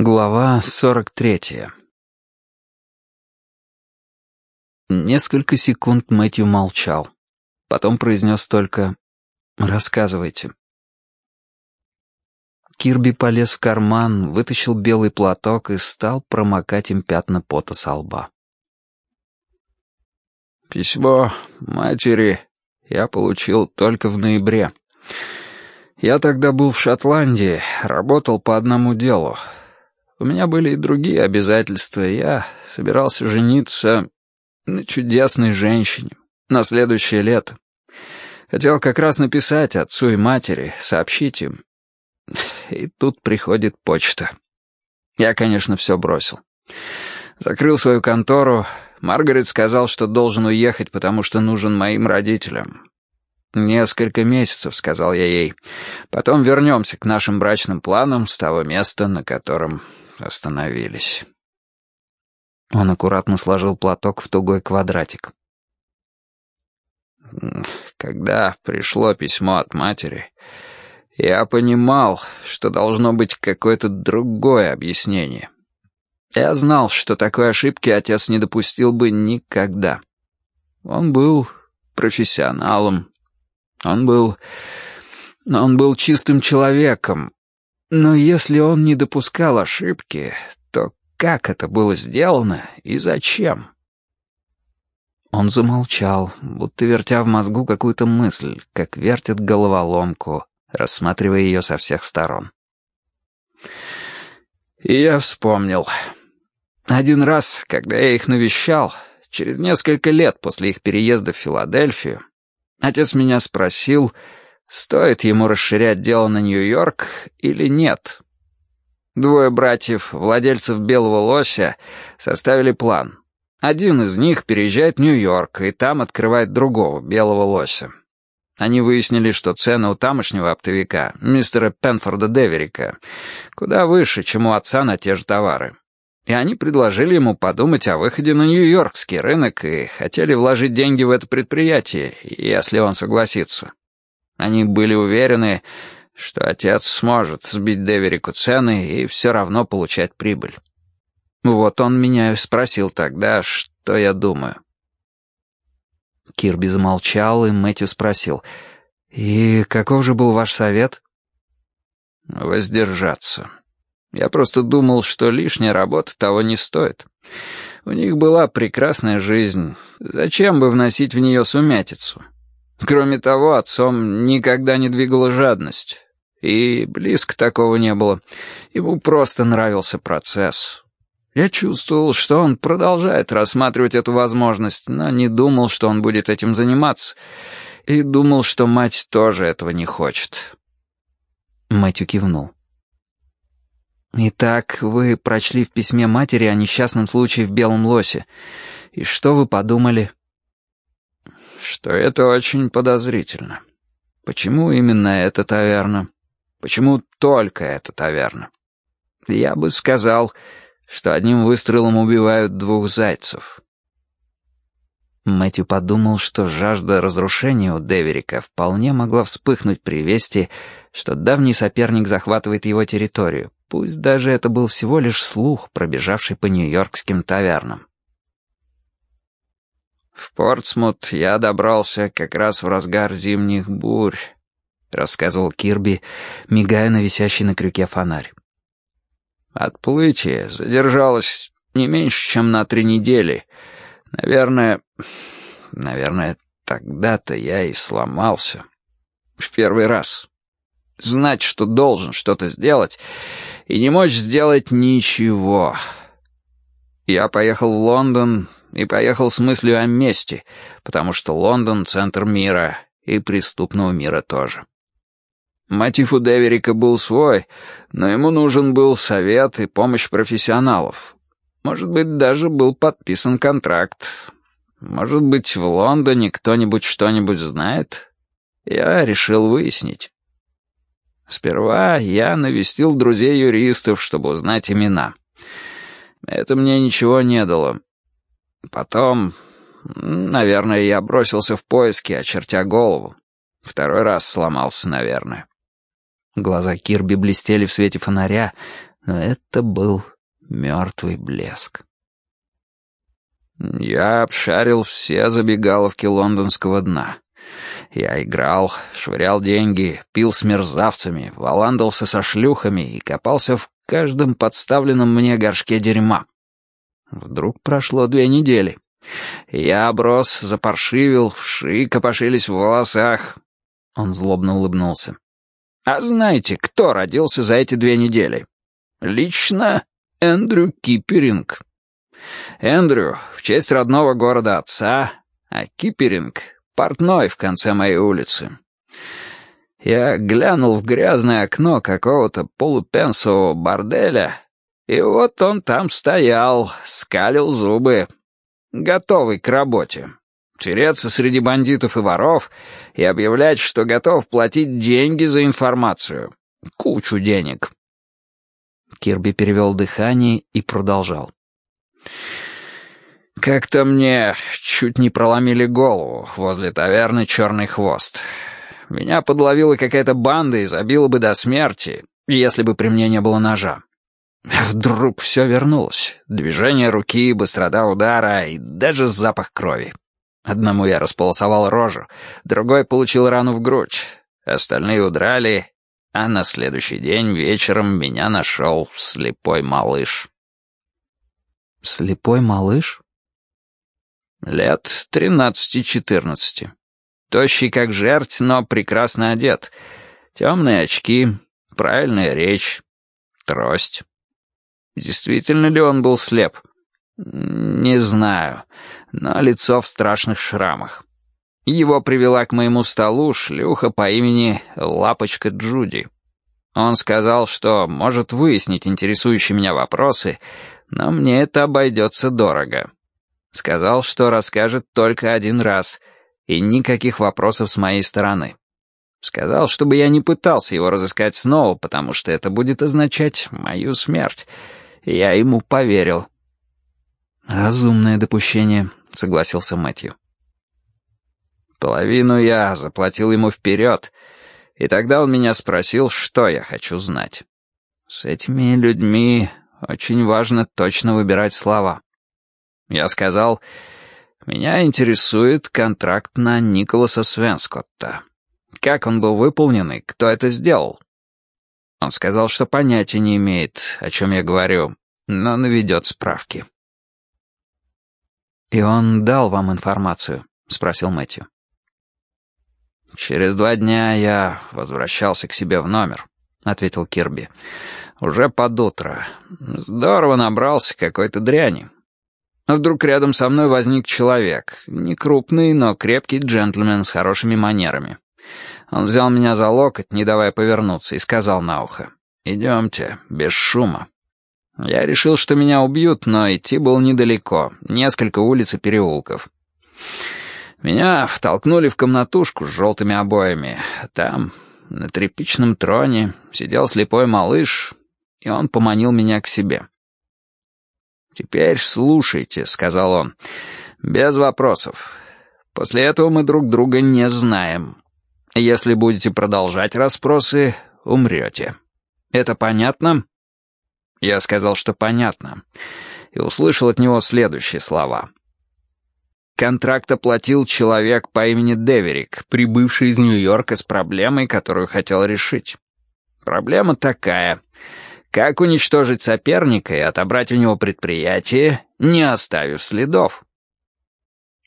Глава 43 Несколько секунд Мэтью молчал. Потом произнес только «Рассказывайте». Кирби полез в карман, вытащил белый платок и стал промокать им пятна пота со лба. «Письмо матери я получил только в ноябре. Я тогда был в Шотландии, работал по одному делу. У меня были и другие обязательства. Я собирался жениться на чудесной женщине на следующее лето. Хотел как раз написать отцу и матери, сообщить им. И тут приходит почта. Я, конечно, все бросил. Закрыл свою контору. Маргарет сказал, что должен уехать, потому что нужен моим родителям. «Несколько месяцев», — сказал я ей. «Потом вернемся к нашим брачным планам с того места, на котором остановились. Он аккуратно сложил платок в тугой квадратик. Когда пришло письмо от матери, я понимал, что должно быть какое-то другое объяснение. Я знал, что такой ошибки отец не допустил бы никогда. Он был профессионалом. Он был... Он был чистым человеком, но если он не допускал ошибки, то как это было сделано и зачем? Он замолчал, будто вертя в мозгу какую-то мысль, как вертит головоломку, рассматривая ее со всех сторон. И я вспомнил. Один раз, когда я их навещал, через несколько лет после их переезда в Филадельфию, отец меня спросил, Стоит ему расширять дело на Нью-Йорк или нет? Двое братьев, владельцев белого лося, составили план. Один из них переезжает в Нью-Йорк и там открывает другого белого лося. Они выяснили, что цены у тамошнего оптовика, мистера Пенфорда Деверика, куда выше, чем у отца на те же товары. И они предложили ему подумать о выходе на нью-йоркский рынок и хотели вложить деньги в это предприятие, если он согласится. Они были уверены, что отец сможет сбить Деверику цены и все равно получать прибыль. Вот он меня и спросил тогда, что я думаю. Кирби замолчал, и Мэтью спросил, «И каков же был ваш совет?» «Воздержаться. Я просто думал, что лишняя работа того не стоит. У них была прекрасная жизнь. Зачем бы вносить в нее сумятицу?» Кроме того, отцом никогда не двигала жадность. И близко такого не было. Ему просто нравился процесс. Я чувствовал, что он продолжает рассматривать эту возможность, но не думал, что он будет этим заниматься. И думал, что мать тоже этого не хочет. Мэтью кивнул. «Итак, вы прочли в письме матери о несчастном случае в Белом Лосе. И что вы подумали?» Что это очень подозрительно. Почему именно эта таверна? Почему только эта таверна? Я бы сказал, что одним выстрелом убивают двух зайцев. Мэтью подумал, что жажда разрушения у Деверика вполне могла вспыхнуть при вести, что давний соперник захватывает его территорию, пусть даже это был всего лишь слух, пробежавший по нью-йоркским тавернам. «В Портсмут я добрался как раз в разгар зимних бурь», — рассказывал Кирби, мигая на висящий на крюке фонарь. «Отплытие задержалось не меньше, чем на три недели. Наверное, наверное, тогда-то я и сломался. В первый раз. Знать, что должен что-то сделать, и не мочь сделать ничего. Я поехал в Лондон, и поехал с мыслью о мести, потому что Лондон — центр мира, и преступного мира тоже. Мотив у Деверика был свой, но ему нужен был совет и помощь профессионалов. Может быть, даже был подписан контракт. Может быть, в Лондоне кто-нибудь что-нибудь знает? Я решил выяснить. Сперва я навестил друзей-юристов, чтобы узнать имена. Это мне ничего не дало. Потом, наверное, я бросился в поиски, очертя голову. Второй раз сломался, наверное. Глаза Кирби блестели в свете фонаря, но это был мертвый блеск. Я обшарил все забегаловки лондонского дна. Я играл, швырял деньги, пил с мерзавцами, валандался со шлюхами и копался в каждом подставленном мне горшке дерьма. Вдруг прошло две недели. Я оброс, запаршивил, вши копошились в волосах. Он злобно улыбнулся. А знаете, кто родился за эти две недели? Лично Эндрю Киперинг. Эндрю в честь родного города отца, а Киперинг — портной в конце моей улицы. Я глянул в грязное окно какого-то полупенсового борделя, и вот он там стоял, скалил зубы, готовый к работе. Тереться среди бандитов и воров и объявлять, что готов платить деньги за информацию. Кучу денег. Кирби перевел дыхание и продолжал. «Как-то мне чуть не проломили голову возле таверны «Черный хвост». Меня подловила какая-то банда и забила бы до смерти, если бы при мне не было ножа. Вдруг все вернулось. Движение руки, быстрота удара и даже запах крови. Одному я располосовал рожу, другой получил рану в грудь. Остальные удрали, а на следующий день вечером меня нашел слепой малыш. Слепой малыш? Лет тринадцати-четырнадцати. Тощий как жерть, но прекрасно одет. Темные очки, правильная речь, трость. Действительно ли он был слеп? Не знаю, но лицо в страшных шрамах. Его привела к моему столу шлюха по имени Лапочка Джуди. Он сказал, что может выяснить интересующие меня вопросы, но мне это обойдется дорого. Сказал, что расскажет только один раз, и никаких вопросов с моей стороны. Сказал, чтобы я не пытался его разыскать снова, потому что это будет означать мою смерть. Я ему поверил. «Разумное допущение», — согласился Мэтью. Половину я заплатил ему вперед, и тогда он меня спросил, что я хочу знать. С этими людьми очень важно точно выбирать слова. Я сказал, меня интересует контракт на Николаса Свенскотта. Как он был выполнен и кто это сделал? Он сказал, что понятия не имеет, о чем я говорю, но наведет справки. «И он дал вам информацию?» — спросил Мэтью. «Через два дня я возвращался к себе в номер», — ответил Кирби. «Уже под утро. Здорово набрался какой-то дряни. Вдруг рядом со мной возник человек. Не крупный, но крепкий джентльмен с хорошими манерами. Он взял меня за локоть, не давая повернуться, и сказал на ухо. «Идемте, без шума». Я решил, что меня убьют, но идти было недалеко, несколько улиц и переулков. Меня втолкнули в комнатушку с желтыми обоями. Там, на тряпичном троне, сидел слепой малыш, и он поманил меня к себе. «Теперь слушайте», — сказал он, — «без вопросов. После этого мы друг друга не знаем. Если будете продолжать расспросы, умрете. Это понятно?» Я сказал, что понятно, и услышал от него следующие слова. Контракт оплатил человек по имени Деверик, прибывший из Нью-Йорка с проблемой, которую хотел решить. Проблема такая. Как уничтожить соперника и отобрать у него предприятие, не оставив следов?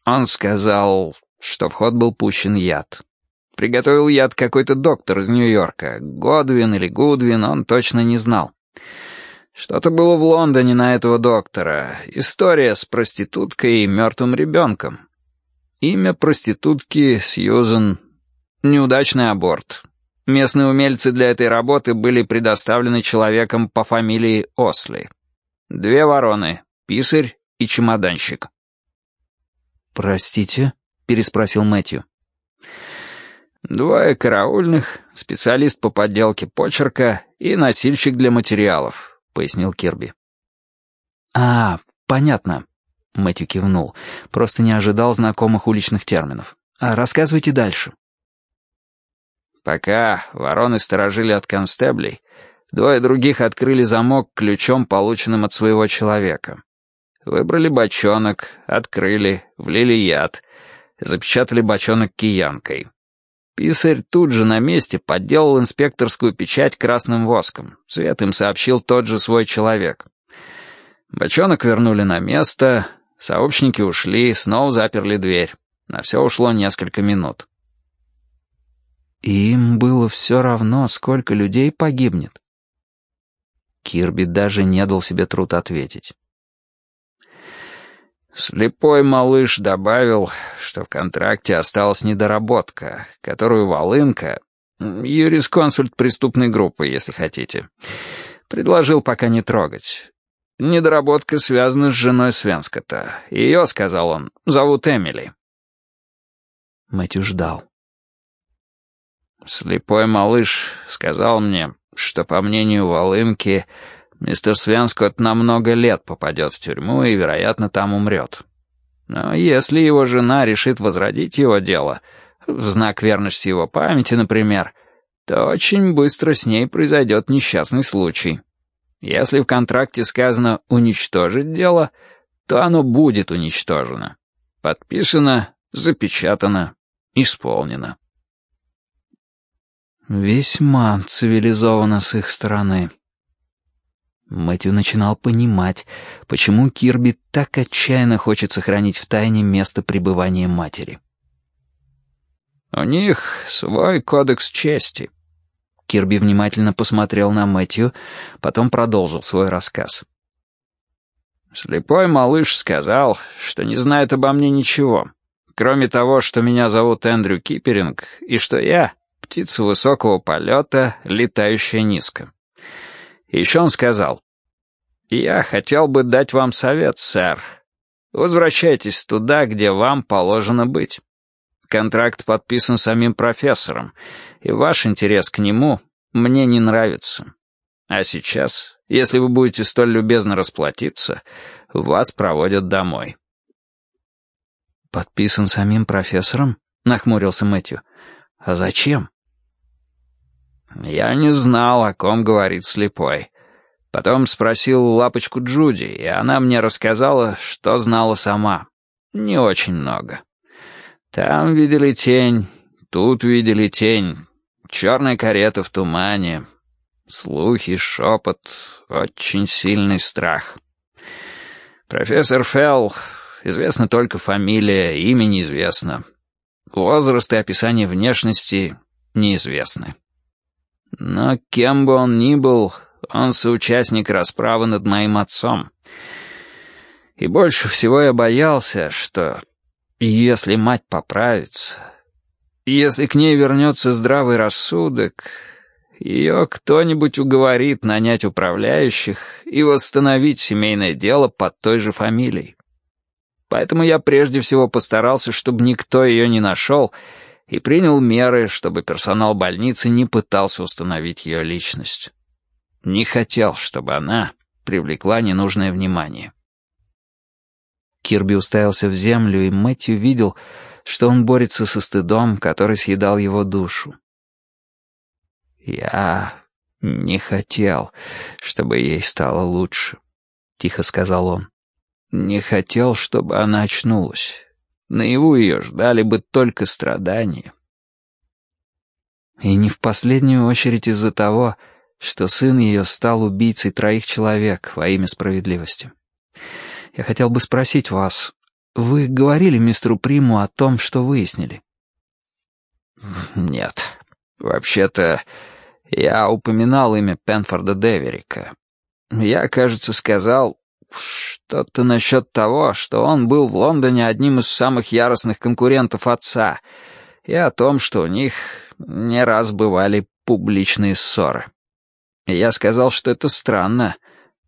Он сказал, что в ход был пущен яд. Приготовил яд какой-то доктор из Нью-Йорка. Годвин или Гудвин, он точно не знал. Что-то было в Лондоне на этого доктора. История с проституткой и мертвым ребенком. Имя проститутки Сьюзен. Неудачный аборт. Местные умельцы для этой работы были предоставлены человеком по фамилии Осли. Две вороны, писарь и чемоданщик. «Простите?» — переспросил Мэтью. Двое караульных, специалист по подделке почерка и носильщик для материалов, — пояснил Кирби. «А, понятно», — Мэтью кивнул. «Просто не ожидал знакомых уличных терминов. А рассказывайте дальше». Пока вороны сторожили от констеблей, Двое других открыли замок ключом, полученным от своего человека. Выбрали бочонок, открыли, влили яд, запечатали бочонок киянкой. Писарь тут же на месте подделал инспекторскую печать красным воском. Цвет им сообщил тот же свой человек. Бочонок вернули на место, сообщники ушли, снова заперли дверь. На все ушло несколько минут. Им было все равно, сколько людей погибнет. Кирби даже не дал себе труд ответить. Слепой малыш добавил, что в контракте осталась недоработка, которую Волынка, юрисконсульт преступной группы, если хотите, предложил пока не трогать. Недоработка связана с женой Свенскота. Ее, сказал он, зовут Эмили. Мэтью ждал. Слепой малыш сказал мне, что, по мнению Волынки, Мистер Свенскот на много лет попадет в тюрьму и, вероятно, там умрет. Но если его жена решит возродить его дело, в знак верности его памяти, например, то очень быстро с ней произойдет несчастный случай. Если в контракте сказано «уничтожить дело», то оно будет уничтожено. Подписано, запечатано, исполнено. Весьма цивилизованно с их стороны. Мэтью начинал понимать, почему Кирби так отчаянно хочет сохранить в тайне место пребывания матери. «У них свой кодекс чести». Кирби внимательно посмотрел на Мэтью, потом продолжил свой рассказ. «Слепой малыш сказал, что не знает обо мне ничего, кроме того, что меня зовут Эндрю Киперинг, и что я — птица высокого полета, летающая низко. Еще он сказал, «Я хотел бы дать вам совет, сэр. Возвращайтесь туда, где вам положено быть. Контракт подписан самим профессором, и ваш интерес к нему мне не нравится. А сейчас, если вы будете столь любезно расплатиться, вас проводят домой». «Подписан самим профессором?» — нахмурился Мэтью. «А зачем?» Я не знал, о ком говорит слепой. Потом спросил лапочку Джуди, и она мне рассказала, что знала сама. Не очень много. Там видели тень, тут видели тень. Черная карета в тумане. Слухи, шепот, очень сильный страх. Профессор Фелл, известна только фамилия, имя неизвестно. Возраст и описание внешности неизвестны. Но кем бы он ни был, он соучастник расправы над моим отцом. И больше всего я боялся, что если мать поправится, если к ней вернется здравый рассудок, ее кто-нибудь уговорит нанять управляющих и восстановить семейное дело под той же фамилией. Поэтому я прежде всего постарался, чтобы никто ее не нашел, и принял меры, чтобы персонал больницы не пытался установить ее личность. Не хотел, чтобы она привлекла ненужное внимание. Кирби уставился в землю, и Мэтью видел, что он борется со стыдом, который съедал его душу. «Я не хотел, чтобы ей стало лучше», — тихо сказал он. «Не хотел, чтобы она очнулась. Наяву ее ждали бы только страдания. И не в последнюю очередь из-за того, что сын ее стал убийцей троих человек во имя справедливости. Я хотел бы спросить вас, вы говорили мистеру Приму о том, что выяснили? Нет. Вообще-то, я упоминал имя Пенфорда Деверика. Я, кажется, сказал, что-то насчет того, что он был в Лондоне одним из самых яростных конкурентов отца, и о том, что у них не раз бывали публичные ссоры. Я сказал, что это странно.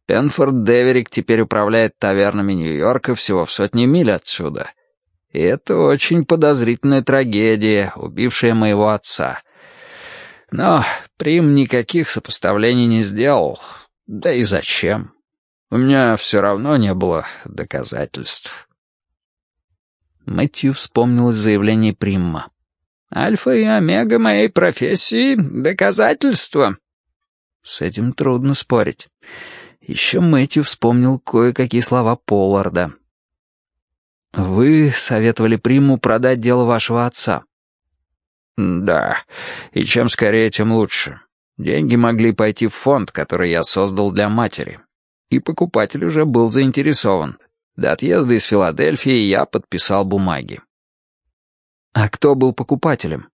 Пенфорд Деверик теперь управляет тавернами Нью-Йорка всего в сотни миль отсюда. И это очень подозрительная трагедия, убившая моего отца. Но Прим никаких сопоставлений не сделал. Да и зачем? У меня все равно не было доказательств. Мэтью вспомнилось заявление Примма. «Альфа и омега моей профессии — доказательства». С этим трудно спорить. Еще Мэтью вспомнил кое-какие слова Полларда. «Вы советовали Приму продать дело вашего отца». «Да, и чем скорее, тем лучше. Деньги могли пойти в фонд, который я создал для матери. И покупатель уже был заинтересован. До отъезда из Филадельфии я подписал бумаги. А кто был покупателем?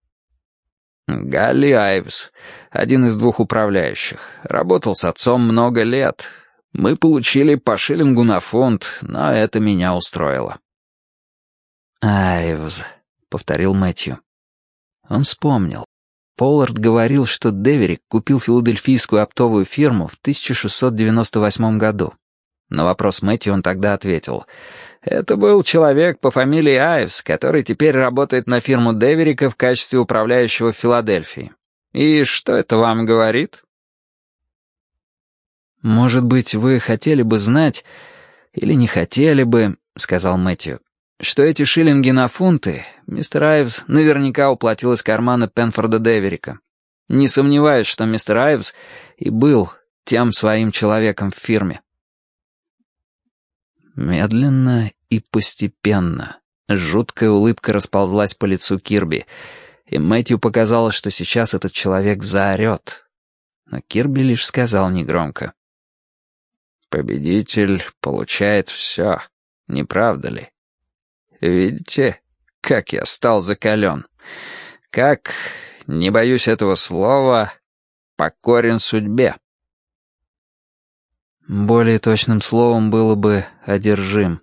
Галли Айвс, один из двух управляющих. Работал с отцом много лет. Мы получили по шиллингу на фунт, но это меня устроило. «Айвз», — повторил Мэтью. Он вспомнил. Поллард говорил, что Деверик купил филадельфийскую оптовую фирму в 1698 году. На вопрос Мэтью он тогда ответил. «Это был человек по фамилии Айвс, который теперь работает на фирму Деверика в качестве управляющего в Филадельфии. И что это вам говорит?» «Может быть, вы хотели бы знать, или не хотели бы, — сказал Мэтью, — что эти шиллинги на фунты мистер Айвс наверняка уплатил из кармана Пенфорда Деверика. Не сомневаюсь, что мистер Айвс и был тем своим человеком в фирме». Медленно и постепенно жуткая улыбка расползлась по лицу Кирби, и Мэтью показалось, что сейчас этот человек заорет. Но Кирби лишь сказал негромко. «Победитель получает все, не правда ли? Видите, как я стал закален? Как, не боюсь этого слова, покорен судьбе?» Более точным словом было бы «одержим».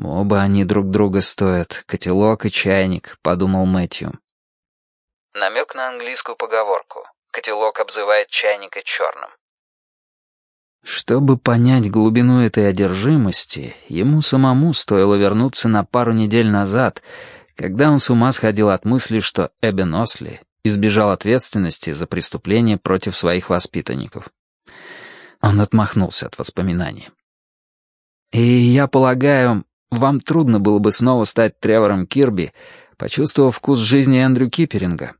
Оба они друг друга стоят, котелок и чайник, подумал Мэтью. Намек на английскую поговорку. Котелок обзывает чайника черным. Чтобы понять глубину этой одержимости, ему самому стоило вернуться на пару недель назад, когда он с ума сходил от мысли, что Эбен Осли избежал ответственности за преступление против своих воспитанников. Он отмахнулся от воспоминаний. «И я полагаю, вам трудно было бы снова стать Тревором Кирби, почувствовав вкус жизни Эндрю Киперинга.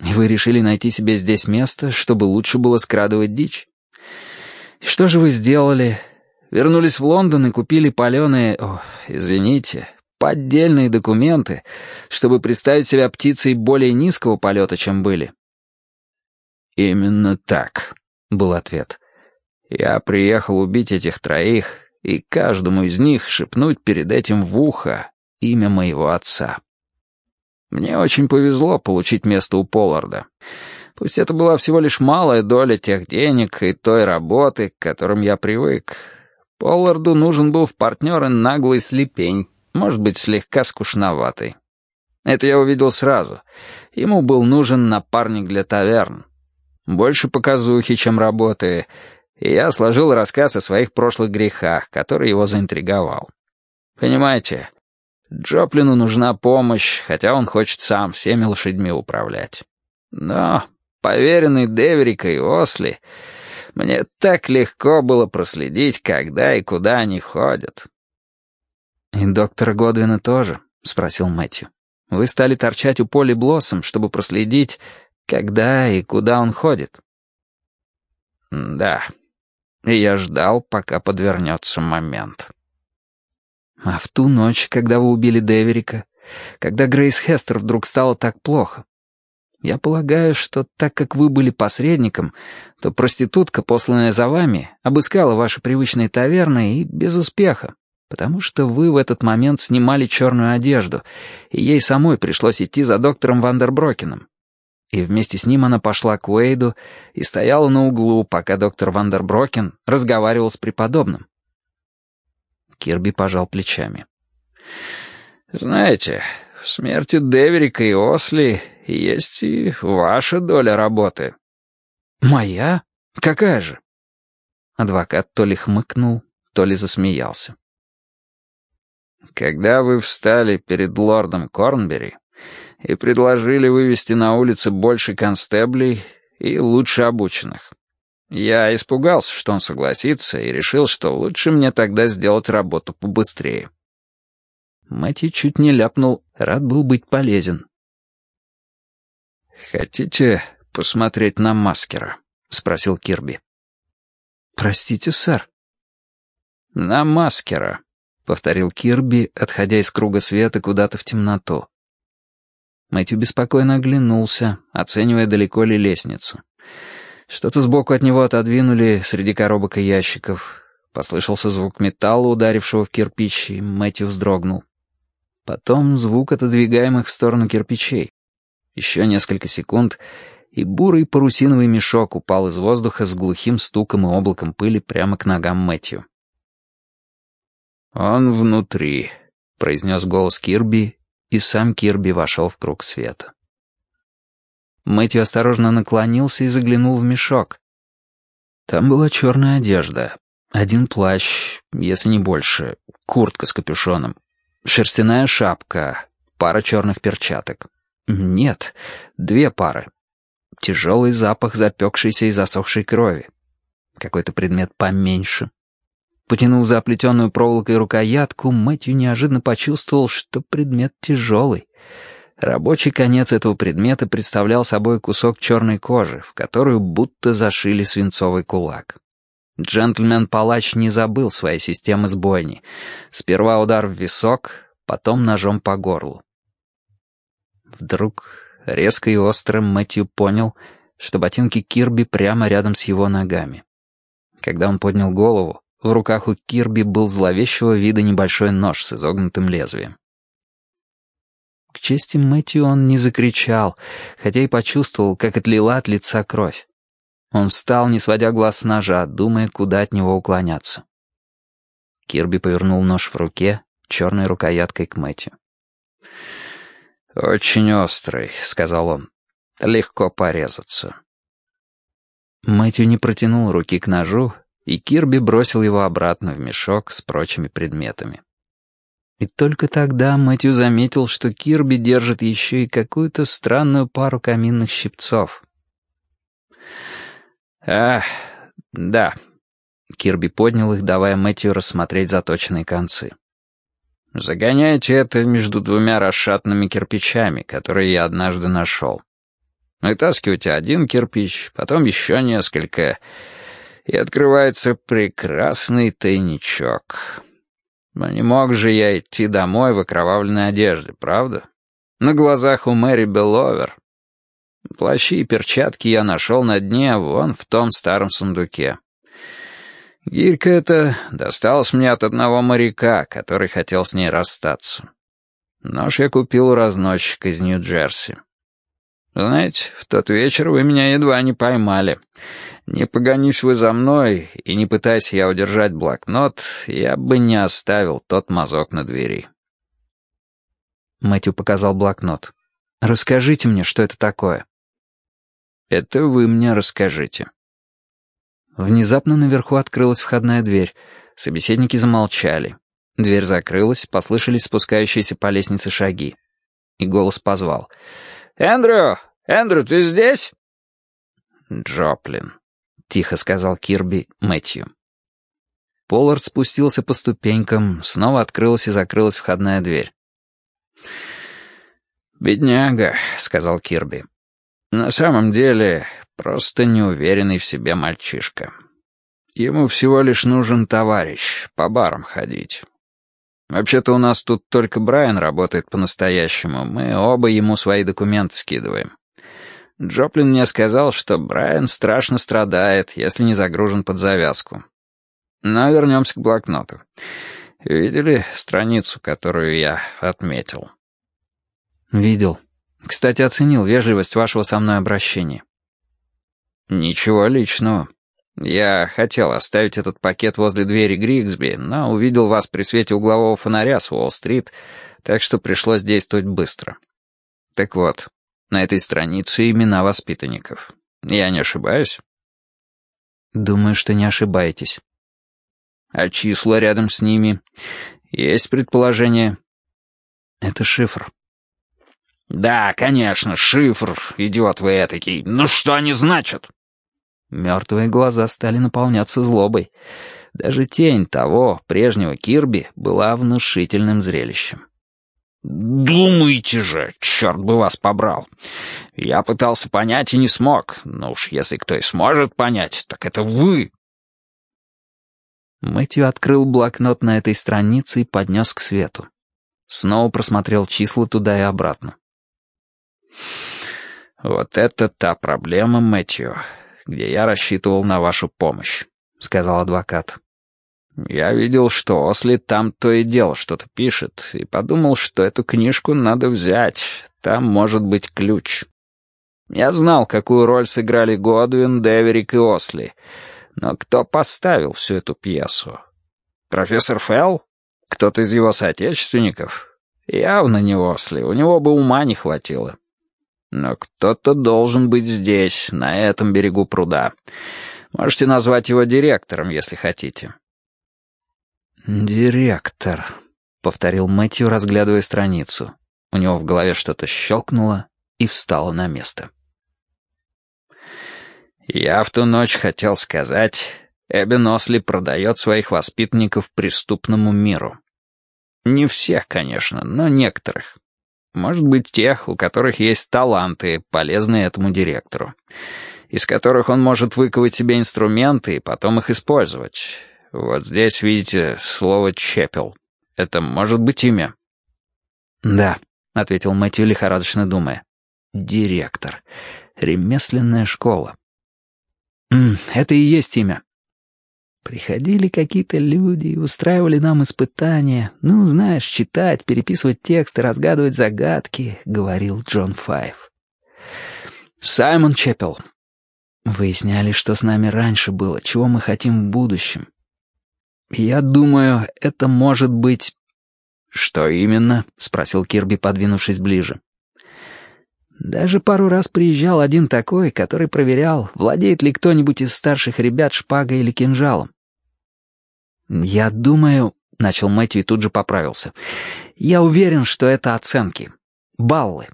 И вы решили найти себе здесь место, чтобы лучше было скрадывать дичь. И что же вы сделали? Вернулись в Лондон и купили паленые... О, извините, поддельные документы, чтобы представить себя птицей более низкого полета, чем были?» «Именно так», — был ответ. Я приехал убить этих троих и каждому из них шепнуть перед этим в ухо имя моего отца. Мне очень повезло получить место у Полларда. Пусть это была всего лишь малая доля тех денег и той работы, к которым я привык. Полларду нужен был в партнеры наглый слепень, может быть, слегка скучноватый. Это я увидел сразу. Ему был нужен напарник для таверн. Больше показухи, чем работы, и я сложил рассказ о своих прошлых грехах, который его заинтриговал. Понимаете, Джоплину нужна помощь, хотя он хочет сам всеми лошадьми управлять. Но, поверенный Деверика и Осли, мне так легко было проследить, когда и куда они ходят. «И доктора Годвина тоже?» — спросил Мэтью. «Вы стали торчать у Поли Блоссом, чтобы проследить, когда и куда он ходит?» «Да, и я ждал, пока подвернется момент. А в ту ночь, когда вы убили Деверика, когда Грейс Хестер вдруг стало так плохо, я полагаю, что так как вы были посредником, то проститутка, посланная за вами, обыскала ваши привычные таверны и без успеха, потому что вы в этот момент снимали черную одежду, и ей самой пришлось идти за доктором Вандерброкеном и вместе с ним она пошла к Уэйду и стояла на углу, пока доктор Вандерброкен разговаривал с преподобным. Кирби пожал плечами. «Знаете, в смерти Деверика и Осли есть и ваша доля работы». «Моя? Какая же?» Адвокат то ли хмыкнул, то ли засмеялся. «Когда вы встали перед лордом Корнбери, и предложили вывести на улицы больше констеблей и лучше обученных. Я испугался, что он согласится, и решил, что лучше мне тогда сделать работу побыстрее. Мэтью чуть не ляпнул, рад был быть полезен. «Хотите посмотреть на маскера?» — спросил Кирби. «Простите, сэр». «На маскера», — повторил Кирби, отходя из круга света куда-то в темноту. Мэтью беспокойно оглянулся, оценивая, далеко ли лестницу. Что-то сбоку от него отодвинули среди коробок и ящиков. Послышался звук металла, ударившего в кирпич, и Мэтью вздрогнул. Потом звук отодвигаемых в сторону кирпичей. Еще несколько секунд, и бурый парусиновый мешок упал из воздуха с глухим стуком и облаком пыли прямо к ногам Мэтью. «Он внутри», — произнес голос Кирби, и сам Кирби вошел в круг света. Мэтью осторожно наклонился и заглянул в мешок. Там была черная одежда, один плащ, если не больше, куртка с капюшоном, шерстяная шапка, пара черных перчаток. Нет, две пары. Тяжелый запах запекшейся и засохшей крови. Какой-то предмет поменьше. Потянув за оплетенную проволокой рукоятку, Мэтью неожиданно почувствовал, что предмет тяжелый. Рабочий конец этого предмета представлял собой кусок черной кожи, в которую будто зашили свинцовый кулак. Джентльмен-палач не забыл своей системы сбойни. Сперва удар в висок, потом ножом по горлу. Вдруг, резко и остро, Мэтью понял, что ботинки Кирби прямо рядом с его ногами. Когда он поднял голову, в руках у Кирби был зловещего вида небольшой нож с изогнутым лезвием. К чести Мэтью он не закричал, хотя и почувствовал, как отлила от лица кровь. Он встал, не сводя глаз с ножа, думая, куда от него уклоняться. Кирби повернул нож в руке, черной рукояткой к Мэтью. «Очень острый», — сказал он. «Легко порезаться». Мэтью не протянул руки к ножу, и Кирби бросил его обратно в мешок с прочими предметами. И только тогда Мэтью заметил, что Кирби держит еще и какую-то странную пару каминных щипцов. «Ах, да». Кирби поднял их, давая Мэтью рассмотреть заточенные концы. «Загоняйте это между двумя расшатными кирпичами, которые я однажды нашел. Вытаскивайте один кирпич, потом еще несколько, и открывается прекрасный тайничок. Но не мог же я идти домой в окровавленной одежде, правда? На глазах у Мэри Белловер Плащи и перчатки я нашел на дне вон в том старом сундуке. Гирька эта досталась мне от одного моряка, который хотел с ней расстаться. Нож я купил у разносчика из Нью-Джерси. Знаете, в тот вечер вы меня едва не поймали. Не погонись вы за мной, и не пытайся я удержать блокнот, я бы не оставил тот мазок на двери. Мэтью показал блокнот. «Расскажите мне, что это такое?» Это вы мне расскажите». Внезапно наверху открылась входная дверь. Собеседники замолчали. Дверь закрылась, послышались спускающиеся по лестнице шаги. И голос позвал. «Эндрю! Эндрю, ты здесь?» «Джоплин», — тихо сказал Кирби Мэтью. Поллард спустился по ступенькам, снова открылась и закрылась входная дверь. «Бедняга», — сказал Кирби. На самом деле, просто неуверенный в себе мальчишка. Ему всего лишь нужен товарищ, по барам ходить. Вообще-то у нас тут только Брайан работает по-настоящему, мы оба ему свои документы скидываем. Джоплин мне сказал, что Брайан страшно страдает, если не загружен под завязку. Но вернемся к блокноту. Видели страницу, которую я отметил? Видел. Кстати, оценил вежливость вашего со мной обращения». «Ничего личного. Я хотел оставить этот пакет возле двери Григсби, но увидел вас при свете углового фонаря с Уолл-стрит, так что пришлось действовать быстро. Так вот, на этой странице имена воспитанников. Я не ошибаюсь?» «Думаю, что не ошибаетесь». «А числа рядом с ними? Есть предположение?» «Это шифр. «Да, конечно, шифр, идиот вы этакий. Ну что они значат?» Мертвые глаза стали наполняться злобой. Даже тень того, прежнего Кирби, была внушительным зрелищем. «Думаете же, черт бы вас побрал. Я пытался понять и не смог. Но уж если кто и сможет понять, так это вы». Мэтью открыл блокнот на этой странице и поднес к свету. Снова просмотрел числа туда и обратно. «Вот это та проблема, Мэтью, где я рассчитывал на вашу помощь», — сказал адвокат. Я видел, что Осли там то и дело что-то пишет, и подумал, что эту книжку надо взять, там может быть ключ. Я знал, какую роль сыграли Годвин, Деверик и Осли, но кто поставил всю эту пьесу? Профессор Фелл? Кто-то из его соотечественников? Явно не Осли, у него бы ума не хватило. Но кто-то должен быть здесь, на этом берегу пруда. Можете назвать его директором, если хотите. «Директор», — повторил Мэтью, разглядывая страницу. У него в голове что-то щелкнуло и встало на место. «Я в ту ночь хотел сказать, Эбби Носли продает своих воспитанников преступному миру. Не всех, конечно, но некоторых. Может быть, тех, у которых есть таланты, полезные этому директору, из которых он может выковать себе инструменты и потом их использовать». Вот здесь, видите, слово «чепел». Это может быть имя?» «Да», — ответил Мэтью, лихорадочно думая. «Директор. Ремесленная школа». «Это и есть имя». Приходили какие-то люди и устраивали нам испытания. Ну, знаешь, читать, переписывать тексты, разгадывать загадки, — говорил Джон Файв. Саймон Чеппел. Выясняли, что с нами раньше было, чего мы хотим в будущем. «Я думаю, это может быть...» «Что именно?» — спросил Кирби, подвинувшись ближе. Даже пару раз приезжал один такой, который проверял, владеет ли кто-нибудь из старших ребят шпагой или кинжалом. «Я думаю...» — начал Мэтью и тут же поправился. «Я уверен, что это оценки. Баллы.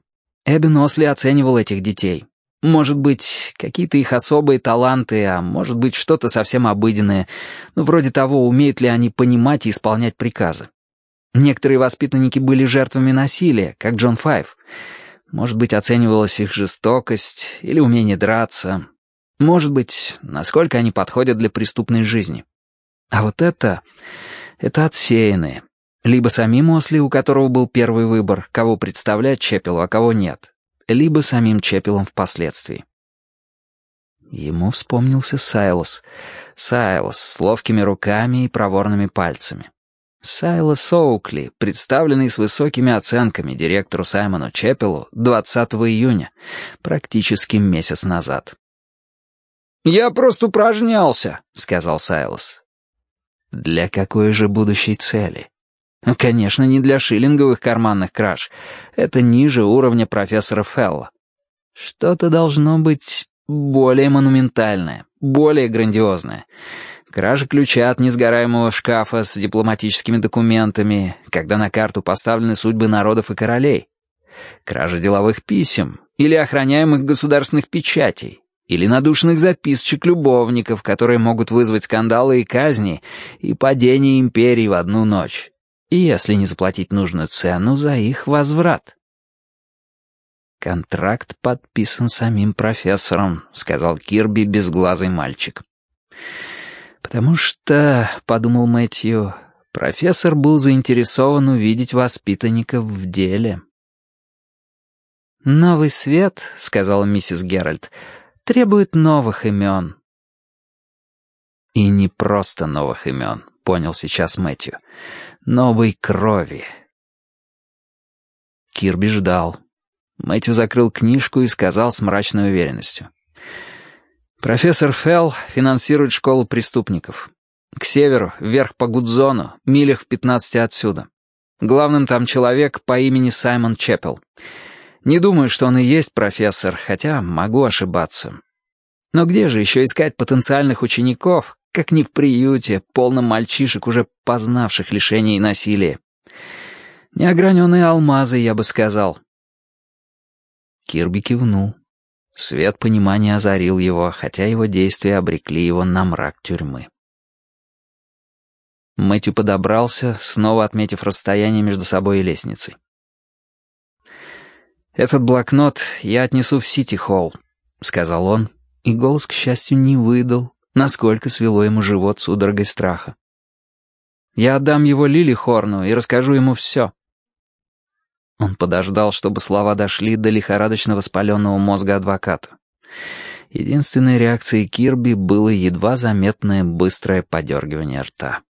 Эббин Осли оценивал этих детей. Может быть, какие-то их особые таланты, а может быть, что-то совсем обыденное, ну, вроде того, умеют ли они понимать и исполнять приказы. Некоторые воспитанники были жертвами насилия, как Джон Файв. Может быть, оценивалась их жестокость или умение драться. Может быть, насколько они подходят для преступной жизни. А вот это... это отсеянные. Либо самим Осли, у которого был первый выбор, кого представлять Чепелу, а кого нет либо самим Чепелом впоследствии. Ему вспомнился Сайлос. Сайлос с ловкими руками и проворными пальцами. Сайлос Оукли, представленный с высокими оценками директору Саймону Чепелу 20 июня, практически месяц назад. «Я просто упражнялся», — сказал Сайлос. «Для какой же будущей цели?» Конечно, не для шиллинговых карманных краж. Это ниже уровня профессора Фелла. Что-то должно быть более монументальное, более грандиозное. Кража ключа от несгораемого шкафа с дипломатическими документами, когда на карту поставлены судьбы народов и королей. Кража деловых писем или охраняемых государственных печатей, или надушенных записочек любовников, которые могут вызвать скандалы и казни, и падение империи в одну ночь если не заплатить нужную цену за их возврат. «Контракт подписан самим профессором», — сказал Кирби безглазый мальчик. «Потому что, — подумал Мэтью, — профессор был заинтересован увидеть воспитанников в деле». «Новый свет», — сказала миссис Геральт, — «требует новых имен». «И не просто новых имен», — понял сейчас Мэтью новой крови. Кирби ждал. Мэтью закрыл книжку и сказал с мрачной уверенностью. «Профессор Фелл финансирует школу преступников. К северу, вверх по Гудзону, милях в пятнадцати отсюда. Главным там человек по имени Саймон Чеппел. Не думаю, что он и есть профессор, хотя могу ошибаться. Но где же еще искать потенциальных учеников, как не в приюте, полном мальчишек, уже познавших лишения и насилие. Неограненные алмазы, я бы сказал. Кирби кивнул. Свет понимания озарил его, хотя его действия обрекли его на мрак тюрьмы. Мэтью подобрался, снова отметив расстояние между собой и лестницей. «Этот блокнот я отнесу в Сити-Холл», — сказал он, и голос, к счастью, не выдал, насколько свело ему живот судорогой страха. «Я отдам его Лили Хорну и расскажу ему все». Он подождал, чтобы слова дошли до лихорадочно воспаленного мозга адвоката. Единственной реакцией Кирби было едва заметное быстрое подергивание рта.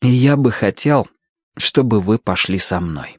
«И я бы хотел, чтобы вы пошли со мной».